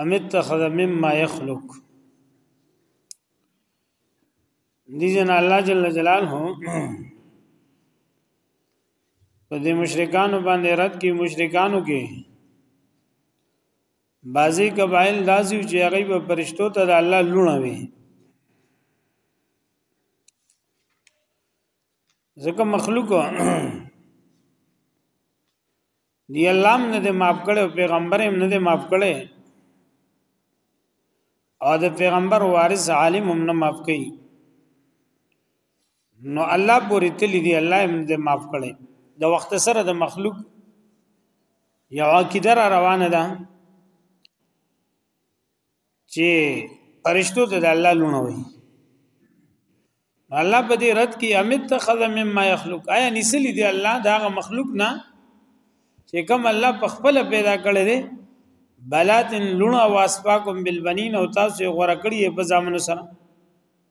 ام اتخذ مما يخلق دي جن الله جل جلاله په دې مشرکانو باندې رد کې مشرکانو کې بعضی قبایل داسیو چې هغه په پرشتو ته د الله لونه وي ځکه مخلوق دی الله هم نه دی معاف کړي او پیغمبر هم نه دی معاف کړي او د پیغمبر وارث عالم هم نه معاف کړي نو الله پوری تلی دی الله هم دې معاف کړي د وخت سره د مخلوق یو عقیده را روانه ده چې پرشتو ته د الله لونه وي الله په دې رد کې امید تخذ مما يخلق آیا نسلی دی الله دا مخلوق نه چې کوم الله په خپل پیدا کړی دی بلاتن لونه واسفاکم بالبنین او تاسو غوړه کړی په ځامن سره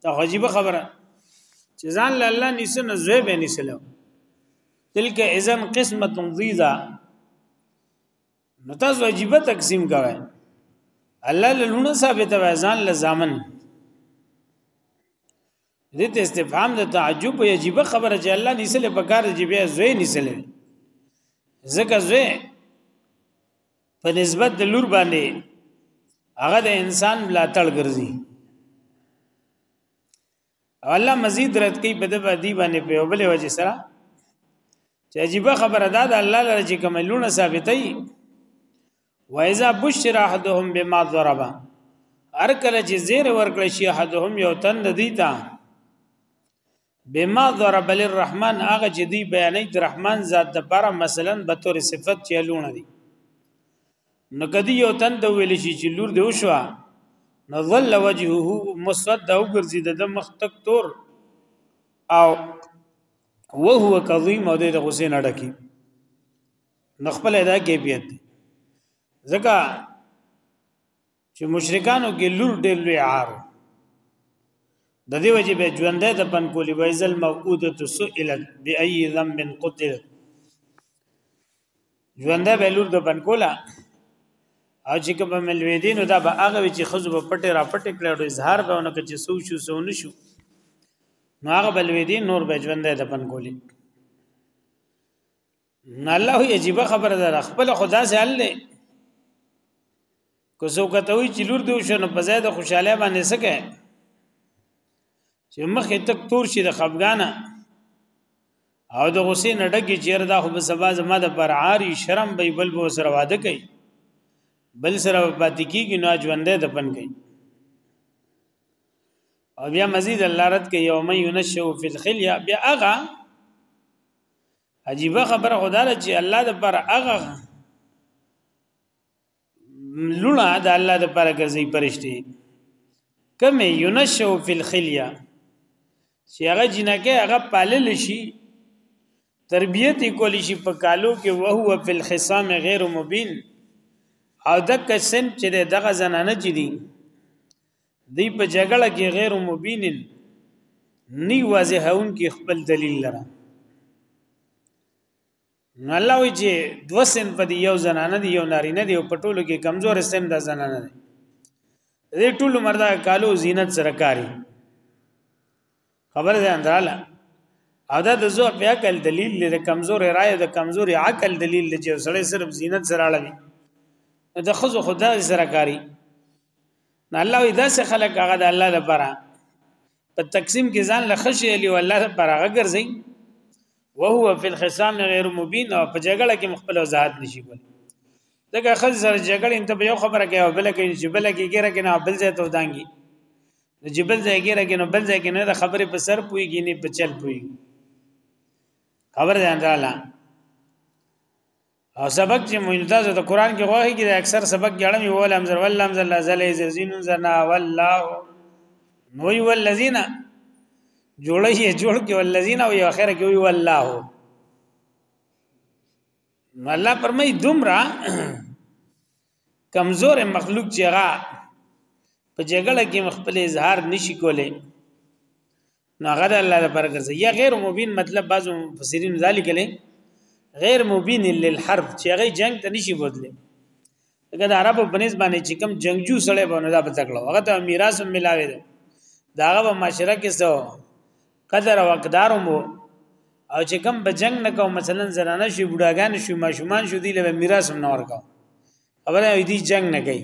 دا عجیب خبره چې ځان له الله نسه نه زوی به نسلو تلک اذن قسمت ضیزا نو تاسو عجیب تقسیم کوي الله له لونه ثابت وای ځان له ځامن دې ته استفهام د تعجب او عجیب خبره چې الله نسل په کار دی بیا زوی نسل زکه زوی په نسبت د لور باندې هغه د انسان بلاتړ ګرځي الله مزید رد کوي په دغه دی باندې په یو بل وجه سره چې عجیب خبره ده د الله لره چې کوم لونه ثابتې وایذا بشر احدهم بما ضربا هر کله چې زیر ورکړ شي احدهم یو تن د دی ته بما ضرب للرحمن هغه چې دی بیانې د رحمان ذات د پاره مثلا به تور صفت چې لونه دي نو کدی یو تن د ویل شي چې لور دی وشو نو ظل وجهه مسود او ګرځي د مخ تک تور او وهو کظیم او د حسین اډکی نخپل ادا کیفیت دی ځکه چې مشرکانو کې لور ډېر لوی عار د دې وجه به ژوندې د پن کولی وایزل موعوده سئلت بأي ذنب قتلت ژوند به لور د بن کولا او چې کوم ملوي دي نو دا به هغه چې خزو په پټه را پټه کړي او اظهار به ونه کچې سو شو سو نشو نو هغه بلوي دي نور به ژوند د بن کولی نه الله عجیب خبره ده خپل خدا سه حل له کو زو کته وی چې لور دو شنو په زیاده خوشاله باندې سکه چې مخې تک تور شي د خفګانه او د غصې نه ډګي چیر دا خو به سبا زما د پر عاری شرم به بل بو سره واده کوي بل سره پاتې کیږي نو ژوندې د پن کوي او بیا مزید الله رد کوي یوم ینشو فی الخلیا بیا اغا عجیب خبره خدای چې الله د پر اغا لونه د الله د پاره ګرځي پرشتي کم ينشو فی الخلیه چې هغه جنکه هغه پالل شي تربیت کولی شي په کالو کې وهو فی الخصام غیر مبین او د کسن چې دغه زنانه چې دي دی په جګړه کې غیر مبین نی واضحون کې خپل دلیل لره نو الله وی چې دو سن په دی یو زنانه دی یو نارینه دی په ټولو کې کمزور سن دا زنانه دی دې ټول مردا کالو زینت سره کاری خبر ده اندراله او دا د زو په عقل دلیل لري کمزور رائے د کمزور عقل دلیل لري چې سړی صرف زینت سره اړوي د خزو خدا سره کاری نه الله وی داسې خلک هغه د الله لپاره په تقسیم کې ځان لخص یلی او الله لپاره هغه ګرځي وهو فی الخصام غیر مبین او په جګړه کې مخبل وضاحت نشي کولی دغه خل سره جګړه انت په یو خبره کې او بل کې چې بل کې ګره کې نه بل ځای ته ودانګي نو چې بل ځای ګره کې نو بل ځای کې نه د خبرې په سر پويږي نه په چل پويږي خبر ځان رااله او سبق چې مونږ تاسو ته قران کې غواهي کې اکثر سبق جوړم یو لم زر ولم زر لزل زین زرنا والله نو یو الذین جوړه یې جوړ کې ولذین او یو اخر کې وی والله نو الله پرمای دومره کمزور مخلوق چې هغه په جګړه کې مخبل اظهار نشي کولای نو هغه د الله لپاره ګرځي یا غیر مبین مطلب بعضو مفسرین ذالک له غیر مبین للحرب چې هغه جنگ ته نشي بوتله دغه د عربو بنس باندې چې کوم جنگجو سړی باندې دا پته کړو هغه ته میراث هم ملاوي دی دا هغه معاشره کې سو قدر او اقدار مو او چې کوم به جنگ نه کوم مثلا زنانه شي بډاګان شي ماشومان شو دی له میراث هم نه ورکاو خبره دې جنگ نه کوي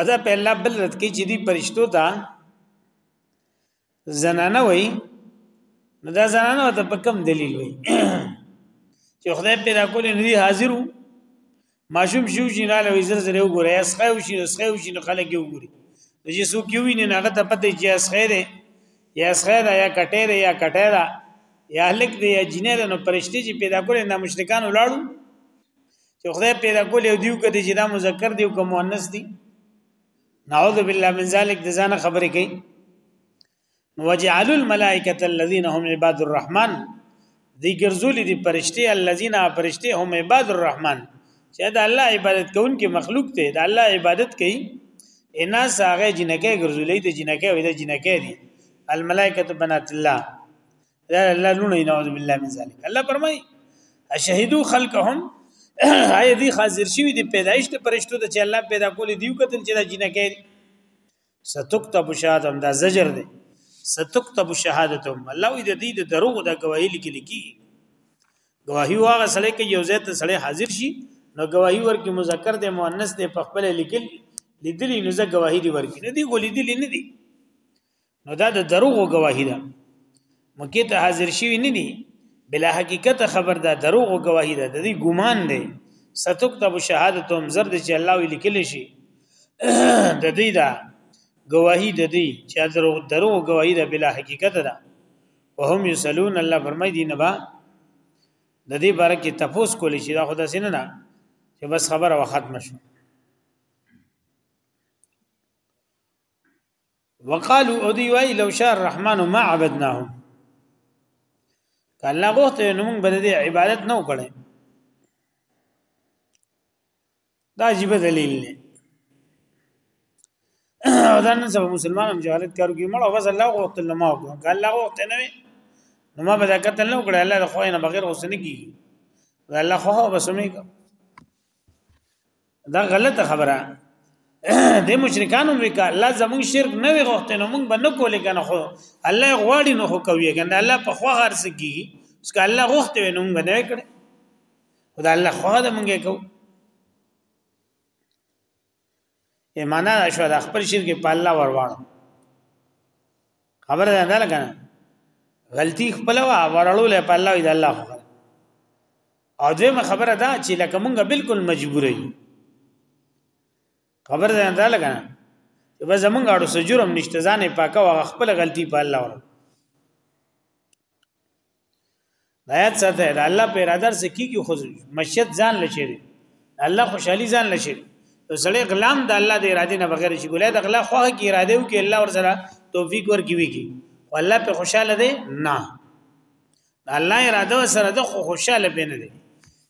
ادا په الله بل رد کې چې دی پرشتو ته زنانه وای نو دا زنانه ته په کوم دلیل وای چې خدای پیدا کولې نه حاضرو ماشوم شو چې نه لوي زر زر یو ګورې اسخه او شي اسخه او شي خلک یو ګوري چې سو کیوي نه هغه ته پته چې اسخه ده یا اسخه ده یا کټه ده یا کټه ده یا هلک دی یا جنې ده نو پرشتي چې پیدا کولې نه مشرکان ولاړو چې خدای پیدا کول یو دیو کدي چې دا مذکر دی او که مؤنث دی نعوذ بالله من ذلک د ځانه خبرې کوي وجعل الملائکه الذين هم عباد الرحمن دی ګرځولې دي پرشته الذين پرشته هم عباد الرحمن چې دا الله عبادت کوونکي مخلوق ته دا الله عبادت کوي ان ساغه جنکه ګرځولې دي جنکه وې دي جنکه دي الملائکه بنات الله دا الله لونه نعوذ بالله من ذلک الله فرمای اشهدو خلقهم آی دی حاضر شوی دی پیدایش ته پرشتو ته چې الله پیدا کول دیو کتل چې دا جنہ کې ستكتب شهادتهم دا زجر دی ستكتب شهادتهم الله دې دې د دروغ د گواهی لیکل کی گواهی واغه سړی کې یو ځای ته سړی حاضر شي نو گواهی ورکی مذکر دی مؤنث دی په خپل لیکل لیدلی نو زه گواهی دی ورکی نه دی ګولې دی نه دی نو دا د دروغو گواهی ده مکه ته حاضر شوی نه دي بلا حقیقت خبر ده دروغو گواهی ده د دې ګمان ده ستكتب شهادتهم زرد چې الله وی لیکل شي د دې دا گواہی د دې چې درو درو گواہی د بلا حقیقت ده وهم یسلون الله فرمای دی نه با د دې باره کې تفوس کول شي دا خدا سینه نه چې بس خبره وختم شو وقالو او دی وای لو شاء الرحمن ما عبدناهم کله غوته نو موږ بده عبادت نه وکړي دا عجیب دلیل نه او دا نن سبا مسلمان هم جهالت کارو کې مړ بس الله غوته نه ما وکړه کله الله غوته نه نو ما بده کتل نه وکړه الله د خو نه بغیر اوس نه کیږي الله خو بس نه کیږي دا غلطه خبره د مشرکانو وکا الله زمون شرک نه وي غوښته نو مونږ به نه کولې کنه خو الله غواړي نو خو کوي کنه الله په خو غرس کی اس کا الله غوښته نو مونږ نه کړي خدای الله خو دا مونږه کوي ایمانا شو د خپل شرک په الله ورواړو خبره ده نه کنه غلطي خپل وا ورړو له په الله دې الله خو او دویمه خبره ده چې لکه مونږه بالکل مجبور یو خبره ده نه لګا چې به زمونږ اړو سجرم نشته ځانې پاکه واغ خپل غلطي په الله ورو آیات ساته د الله په اراده سره کیږي خو مشیت ځان لشي الله خوشحالي ځان لشي نو سړی غلام د الله د اراده نه بغیر شي ګولای د غلا خو کی اراده وکي الله ور سره توفیق ورکي وکي والله په خوشاله دی نه الله اراده سره د خو خوشاله بنه دی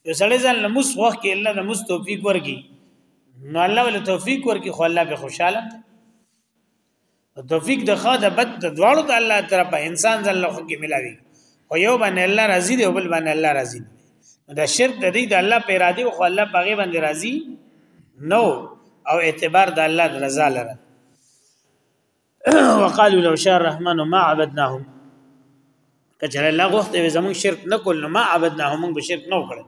یو سړی ځان لمس وخت کې الله د مس توفیق ورکي نو الله ول توفیق ورکي خو الله په خوشاله دی توفیق د خا د بد د دواړو د الله طرف انسان د الله حکم ملاوي او یو باندې الله راضي دی او بل باندې الله راضي دی دا شرک د دې د الله په اراده او الله په غي باندې راضي نو او اعتبار د الله د رضا لره وقالو لو شاء الرحمن ما عبدناهم کچره الله غوښته زمون شرک نکول نو ما عبدناهم موږ شرک نو کړل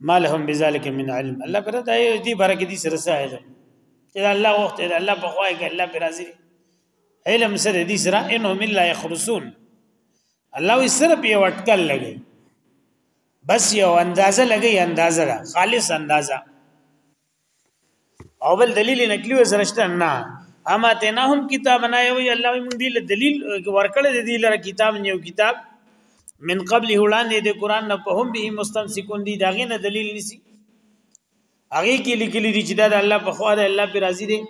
مالهم بذلک من علم الله پر دا دې برکې دي سره سره علم چې الله وخت دې الله په خوای کې الله پر راضي علم سره دې سره انهم الا يخرسون الله یې سره په وټکل لګي بس یو اندازه لګي اندازه ده خالص اندازه او بل دلیل نقلی و سرشته نه اما تنهم کتاب نه یو الله موږ دی دلیل ورکړل دی لره کتاب نه یو کتاب من قبل وړاندې د قران نه په هم به مستمسکون دي داغه نه دلیل نسی هغه کې لیکل دي چې دا د الله په خوا د الله پر راضي دي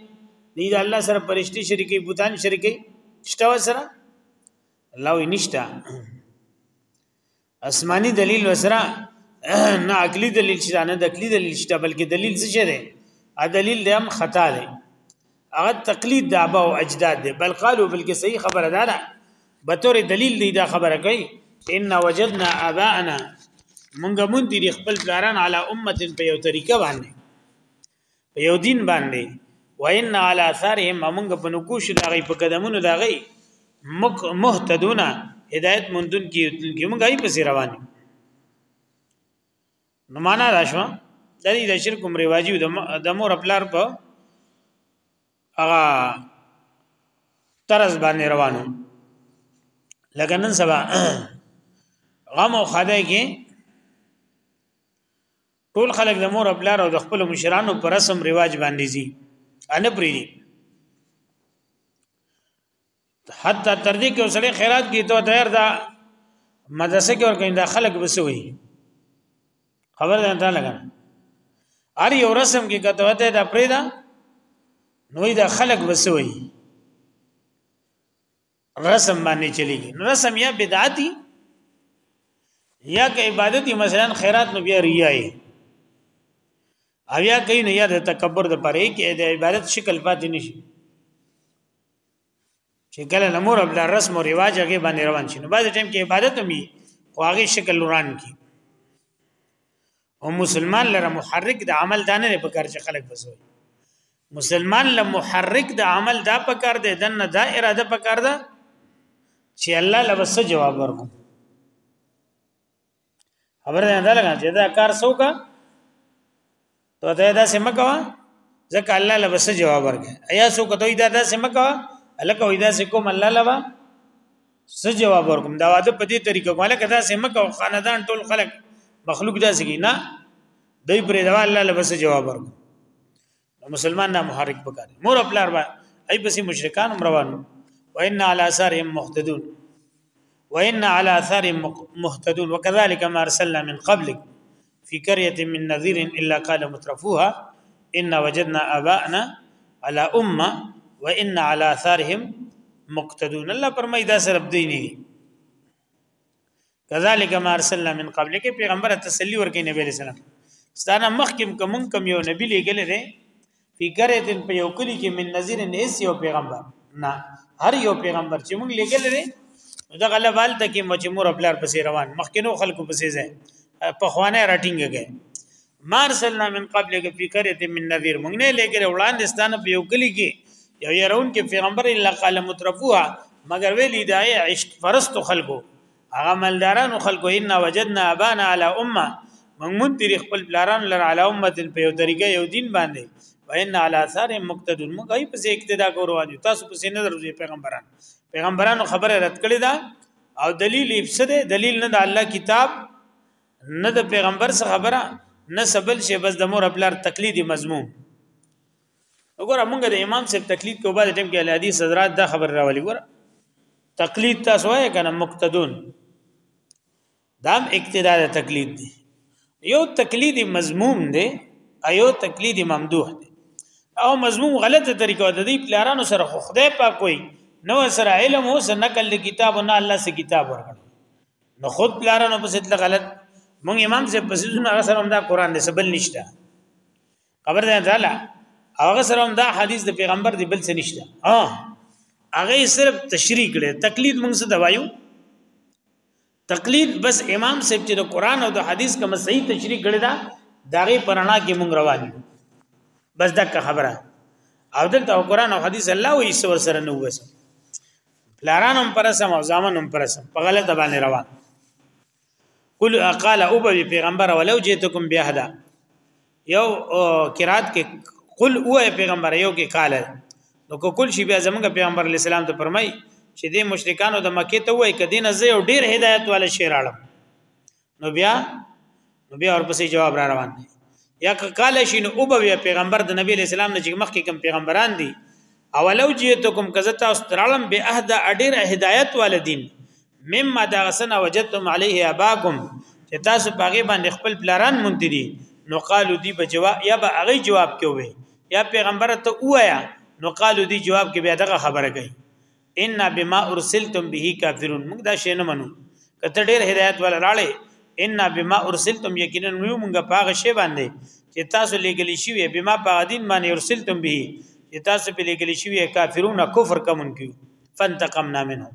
دی د الله سره پرشتي شریکي بوتان شریکي شته سره الله وي نشته اسماني دلیل وسره نه عقلی دلیل شته نه د عقلی دلیل شته بلکې دلیل څه شته ا دلیل د هم خطا دی هغه تقلید د ابا او اجداد دی بل قالو بلکې صحیح خبره ده نه به تور دلیل دی دا خبره کوي ان وجدنا اباءنا مونږ مونږ دي خپل پلاران علی امه په یو طریقه باندې په یو دین باندې وان علی اثرهم موږ په نکوش دا غي په قدمونو دا غي مهتدون هدایت مندون کی کی موږ غي په روان نو معنا دا شو د دې د شرک کوم ریواجی د مور خپلار په هغه طرز باندې روانو لکه نن سبا غم او خدای کې ټول خلک د مور خپل او د خپل مشرانو پر رسم رواج باندې زی ان پری دي حتی تر دې کې وسړي خیرات کی ته تیار دا مدرسې کې ورکې دا خلک وسوي خبر ده ته لګا ار یو رسم کې کته وته دا پریدا نوې دا خلک وسوي رسم باندې چلیږي رسم یا بدعتي یا که عبادتي مثلا خیرات نو بیا ریایي او یا کین نه یا د تکبر د پرې کې د عبادت شکل پاتې نشي چې کله نمور بل رسم او رواج هغه باندې روان شي نو بعد ټیم کې عبادت هم وي خو هغه شکل وران کی او مسلمان لره محرک د عمل دانه نه پکار چې خلق بسوي مسلمان له محرک د عمل دا پکار دی دنه دا اراده پکار ده چې الله لبس جواب ورکو خبر نه ده لګا چې دا کار سوکا ته دا دا سم کوا ځکه الله لبس جواب ورکړي ایا سو کته دا دا سم کوا الکه وې دا سکو مله لبا څه جواب ورکوم دا واده په دې طریقه کوله کدا سم کو خاندان ټول خلک مخلوق داسې کی نه دوی پرې دا الله له بس جواب ورکوم مسلمان نه محرک پکاره مور خپل اربا ای پسې مشرکان روانو وان علی اثرهم مهتدون وان علی اثرهم مهتدون وكذلك ما ارسلنا من قبلك فی قريه من نذير الا قال مترفوها ان وجدنا اباءنا على امه وان على اثارهم مقتدون الله فرمای دا سره دوی نه کذالک ما ارسلنا من قبل کې پیغمبر تسلی ورکې نبی رسول الله ستانه مخکم کوم کوم یو نبی لګل دی فی قريه په یو کلی کې من نذیر نیس یو پیغمبر نه هر یو پیغمبر چې موږ لګل لري دا غله والته کې مجمور خپل پسې روان مخکینو خلکو پسې ځای په خوانه راټینګ گئے مارسلنا من قبل کې فی قريه من نذیر موږ نه لګل وړاندې ستانه په یو کلی کې یو يرون کې پیغمبر الا قال مترفوها مگر ویلی دای عشق فرست خلکو هغه مالدارانو خلکو ان وجدنا ابانا علی امه موږ مونږ تیر خپل بلاران لر علی امه په یو طریقې یو دین باندې وان علی اثار مقتدون موږ یې په اقتدا کورو باندې تاسو په سینه درځي پیغمبران پیغمبرانو خبره رد کړې ده او دلیل یې څه ده دلیل نه د الله کتاب نه د پیغمبر څخه خبره نه سبل شي بس د مور خپل تقلید مضمون وګوره موږ د امام صاحب تقلید کو بعد ټیم کې اهل حدیث حضرات دا خبر راولي ګوره تقلید تاسو وایې کنه مقتدون دام اقتدا د تقلید دی یو تقلید مضموم دی ایو تقلید ممدوح دی او مضموم غلطه طریقه ده دی پلارانو سره خو خدای پاک کوئی نو سره علم اوس نقل د کتاب نه الله سي کتاب ورکړ نو خود پلارانو په ستله غلط مونږ امام سے پسیدونه سره هم دا قران دې سبل نشته خبر ده تعالی هغه سره هم دا حدیث د پیغمبر دی بل څه نشته ها هغه صرف تشریح کړي تقلید موږ څه دوایو تقلید بس امام صاحب چې د قران او د حدیث کوم صحیح تشریح کړي دا داغه پرانا کې موږ روان یو بس دا خبره او دلته قران او حدیث الله او ایس ور سره نو وسه پلاران هم پرسم او ځامن هم پرسم په غلطه باندې روان قل قال او به پیغمبر ولو جئتکم بیاهدا یو قرات کې قل او پیغمبر یو کې قال نو کول شي بیا زمونږ پیغمبر علی السلام ته فرمای چې د مشرکانو د مکه ته وای کدی نه زه یو ډیر هدایت والا شعر اړم نو بیا نو بیا ورپسې جواب را روان دی یا قال شي نو او به پیغمبر د نبی علی السلام نه چې مخکې کوم پیغمبران دي اولو جئتکم کزتا استرالم به اهدا اډیر هدایت والدین مما دا غسنه وجدتم عليه اباكم چې تاسو پاګې باندې خپل پلاران مونږ دي نو قالو دی به جواب یا به هغه جواب کوي یا پیغمبر ته وایا نو قالو دی جواب کې بیا دغه خبره کوي ان بما ارسلتم به کافرون موږ دا شی نه منو کته ډیر هدایت ول راړې ان بما ارسلتم یقینا موږ پاغه شی باندې چې تاسو لګلی شی بما پاغه دین باندې ارسلتم به چې تاسو په لګلی شی کافرون کفر کوم کیو فانتقمنا منهم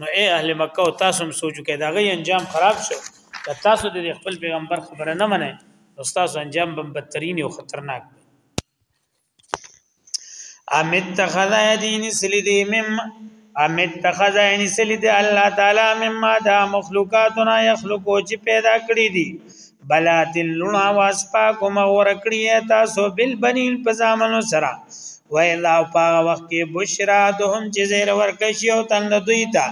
نو اے اهل مکه او تاسو هم سوچ وکړئ دا غي انجام خراب شو که تاسو د خپل پیغمبر خبره نه منئ نو تاسو انجام به بدترین او خطرناک وي امت تخذ یدین سلیدی مم امت تخذ یدین سلیدی الله تعالی مما دا مخلوقاتنا یخلقو چې پیدا کړی دي بلا تل لون आवाज پاک او مغور کړی تاسو بل بنین په زامنو سره ویلا په وخت کې بشرا دهم چې زیر ورکشي او تند دوی ته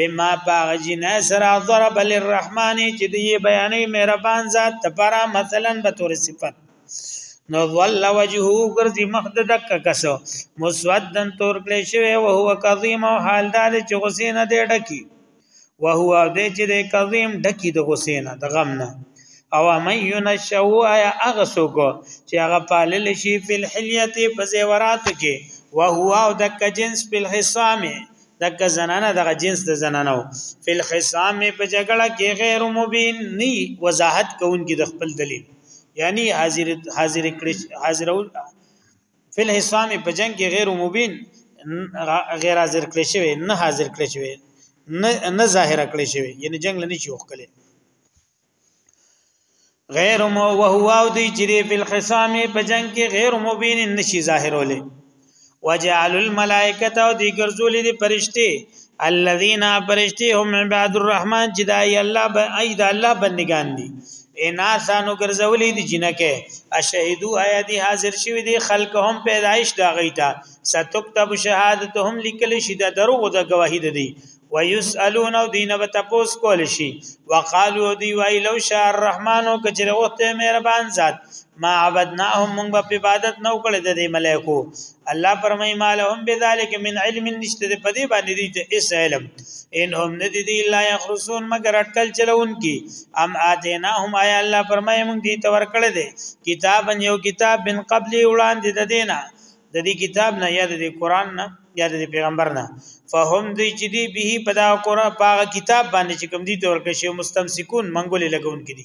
بما پاغ جنا سرا ضرب للرحمن چې دی بیانې مهربان ذات تپرا مثلا به تور صفت نو ول وجهو ګرځي مخد دک کسو مسودن تور کړي شوی او هو کظیم او حالدار چې غسینه دی ډکی وهو دې چې د کظیم ډکی د غسینه د غم نه او من ينشو ايا هغه څوک چې هغه پالل شي په الحلیت په زیورات کې وهو او د جنس په الحسام د زنانه د جنس د زنانو په الحسام په جګړه کې غیر مبین ني وضاحت کوونکی د خپل دلیل یعنی حاضر حاضر کړي حاضرول فی الحسام په جنگ کې غیر مبین غیر حاضر کړی شوی نه حاضر کړی شوی نه ظاهر کړی شوی یعنی جنگ لنی چوخ کړي غیر مو وهو او دی چې فی الحسام په جنگ کې غیر مبین نشي ظاهرولې وجعل الملائکه او دی ګرځولې دي فرشتي الذين فرشتي هم عباد الرحمن چې دای الله به اې د الله بندگان دي اناسانو ګرځولې دي جنکه اشهدو آیا دي حاضر شوی دي خلق هم پیدایش دا غیتا ستكتب شهادتهم لیکل شي دا دروغ د گواهی دي ويسالون او دینه به تپوس کول شي وقالو دی وای لو شاء الرحمن کجره وته مهربان ذات ما عبدناهم مونږ په عبادت نو کړی د دې ملائکو الله فرمای ما لهم بذلک من علم نشته د پدی باندې دې ته اس علم ان هم ندی دی لا یخرسون مگر اٹکل چلون کی ام اتیناهم آیا الله فرمای مونږ دې تور کړی دی کتاب یو کتاب بن قبل وړاندې د دینه د دې کتاب نه یا د قران نه یا د پیغمبر نه فهم دی چې دی به په دا قران په کتاب باندې چې کوم دي تور کې شی مستمسکون منګولې لګون کړي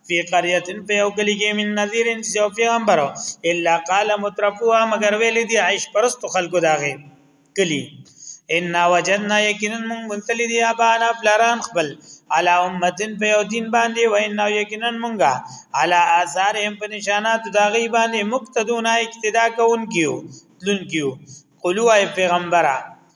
فی قريه فی او کلی کې من نذیر چې او پیغمبر الا قال مترفوا مگر ویل دي عیش پرست خلکو داغه کلی ان وجدنا یقینا من منتل دی ابانا فلران خپل علا امتن په یو دین باندې و ان یقینا منغا علا آثار هم په نشانات داغي باندې مقتدون اقتدا کون کیو تلون کیو قلوا پیغمبره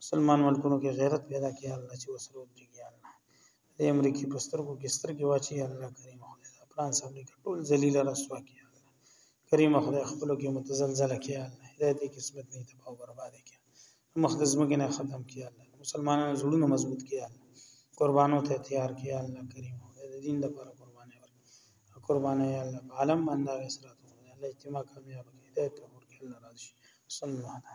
مسلمان ملکونو کې غیرت پیدا کړي الله چې وسره ودرېږي الله د امریکې په سترګو کې سترګې واچي الله کریم خدای د فرانس امریکا ټول ذلیل رسوا کړي الله کریم خدای خپل کې متزلزل کړي الله هدایت کې قسمت نه تباہ او برباد کړي مخ د زمګې نه ختم کړي الله مسلمانانو زړونه مضبوط کړي الله قربانو ته تیار کړي الله کریم خدای د دین لپاره قرباني ورکړي قرباني الله عالم باندې سره ته الله اجتماع کامیاب کړي هدایت ورکړي الله راضي صلی الله علیه